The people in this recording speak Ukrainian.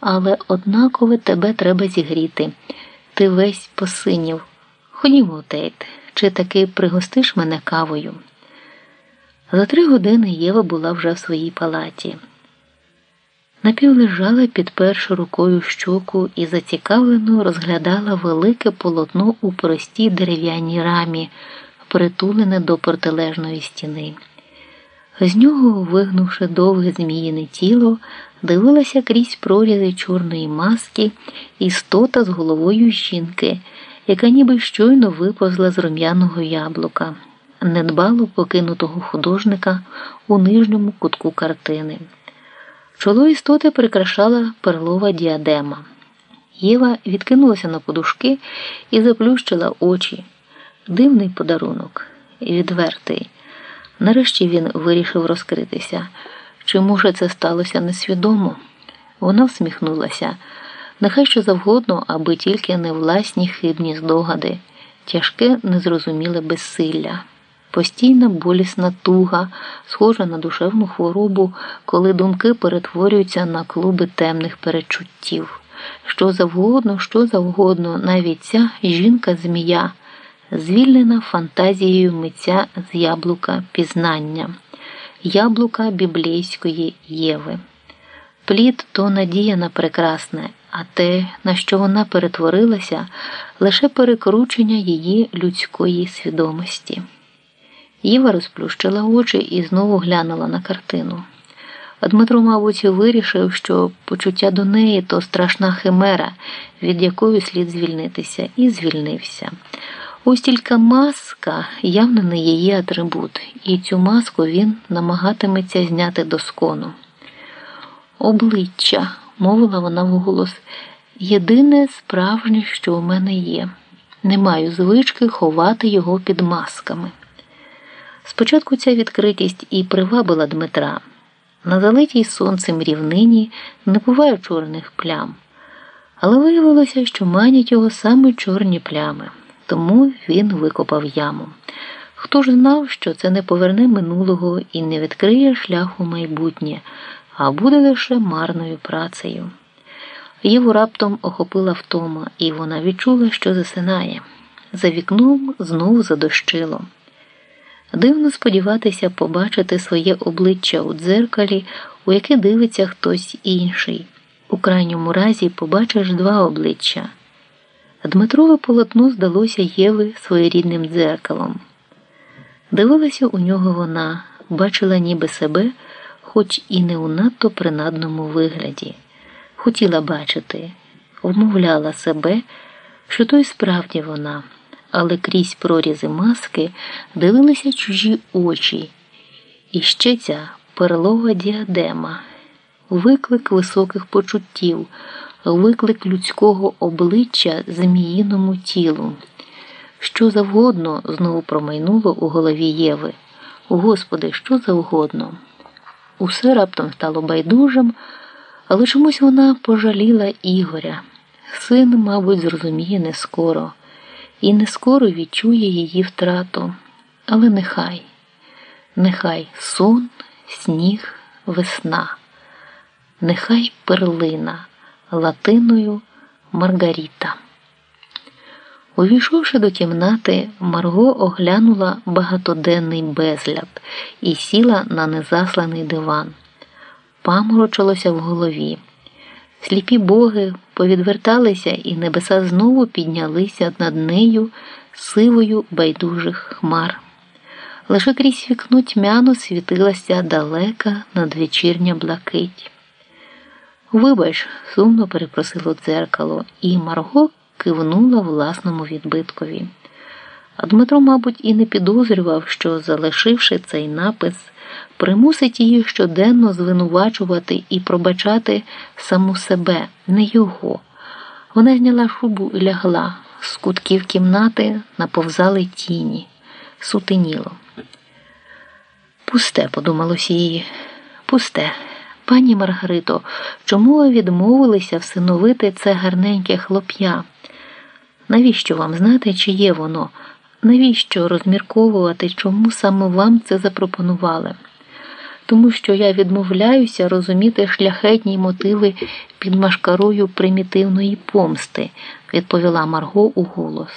але однаково тебе треба зігріти. Ти весь посинів. Ходімо, Тейт, чи таки пригостиш мене кавою? За три години Єва була вже в своїй палаті. Напівлежала під першу рукою щоку і зацікавлено розглядала велике полотно у простій дерев'яній рамі, притулене до протилежної стіни. З нього, вигнувши довге зміїне тіло, дивилася крізь прорізи чорної маски істота з головою жінки, яка ніби щойно виповзла з рум'яного яблука, недбало покинутого художника у нижньому кутку картини. Чоло істоти прикрашала перлова діадема. Єва відкинулася на подушки і заплющила очі. Дивний подарунок, відвертий. Нарешті він вирішив розкритися. Чи, може, це сталося несвідомо? Вона всміхнулася. Нехай що завгодно, аби тільки не власні хибні здогади, тяжке, незрозуміле безсилля, постійна болісна туга, схожа на душевну хворобу, коли думки перетворюються на клуби темних перечуттів. Що завгодно, що завгодно, навіть ця жінка-змія, звільнена фантазією митця з яблука пізнання, яблука біблійської Єви. Плід то надія на прекрасне, а те, на що вона перетворилася, лише перекручення її людської свідомості. Єва розплющила очі і знову глянула на картину. Дмитро, мабуть, вирішив, що почуття до неї то страшна химера, від якої слід звільнитися, і звільнився. Ось тільки маска явно не її атрибут, і цю маску він намагатиметься зняти до скону. Обличчя, мовила вона вголос, єдине справжнє, що у мене є. Не маю звички ховати його під масками. Спочатку ця відкритість і привабила Дмитра. На залитій сонцем рівнині не буває чорних плям, але виявилося, що манять його саме чорні плями, тому він викопав яму. Хто ж знав, що це не поверне минулого і не відкриє шляху майбутнє, а буде лише марною працею. Єву раптом охопила втома, і вона відчула, що засинає. За вікном знову задощило. Дивно сподіватися побачити своє обличчя у дзеркалі, у яке дивиться хтось інший. У крайньому разі побачиш два обличчя. Дмитрове полотно здалося Єви своєрідним дзеркалом. Дивилася у нього вона, бачила ніби себе, хоч і не у надто принадному вигляді. Хотіла бачити, вмовляла себе, що то й справді вона але крізь прорізи маски дивилися чужі очі. І ще ця перлова діадема, виклик високих почуттів, виклик людського обличчя зміїному тілу. Що завгодно знову промайнуло у голові Єви. Господи, що завгодно. Усе раптом стало байдужим, але чомусь вона пожаліла Ігоря. Син, мабуть, зрозуміє не скоро і не скоро відчує її втрату. Але нехай, нехай сон, сніг, весна, нехай перлина латиною Маргаріта. Увійшовши до кімнати, Марго оглянула багатоденний безгляд і сіла на незасланий диван. Паморочилося в голові. Сліпі боги повідверталися, і небеса знову піднялися над нею сивою байдужих хмар. Лише крізь вікно тьмяно світилася далека надвечірня блакить. Вибач, сумно перепросило дзеркало, і Марго кивнула власному відбиткові. А Дмитро, мабуть, і не підозрював, що, залишивши цей напис, примусить її щоденно звинувачувати і пробачати саму себе, не його. Вона зняла шубу і лягла, з кутків кімнати наповзали тіні, сутеніло. Пусте, подумалось її, пусте. Пані Маргарито, чому ви відмовилися всиновити це гарненьке хлоп'я? Навіщо вам знати, чи є воно? Навіщо розмірковувати, чому саме вам це запропонували? тому що я відмовляюся розуміти шляхетні мотиви під машкарою примітивної помсти, відповіла Марго у голос.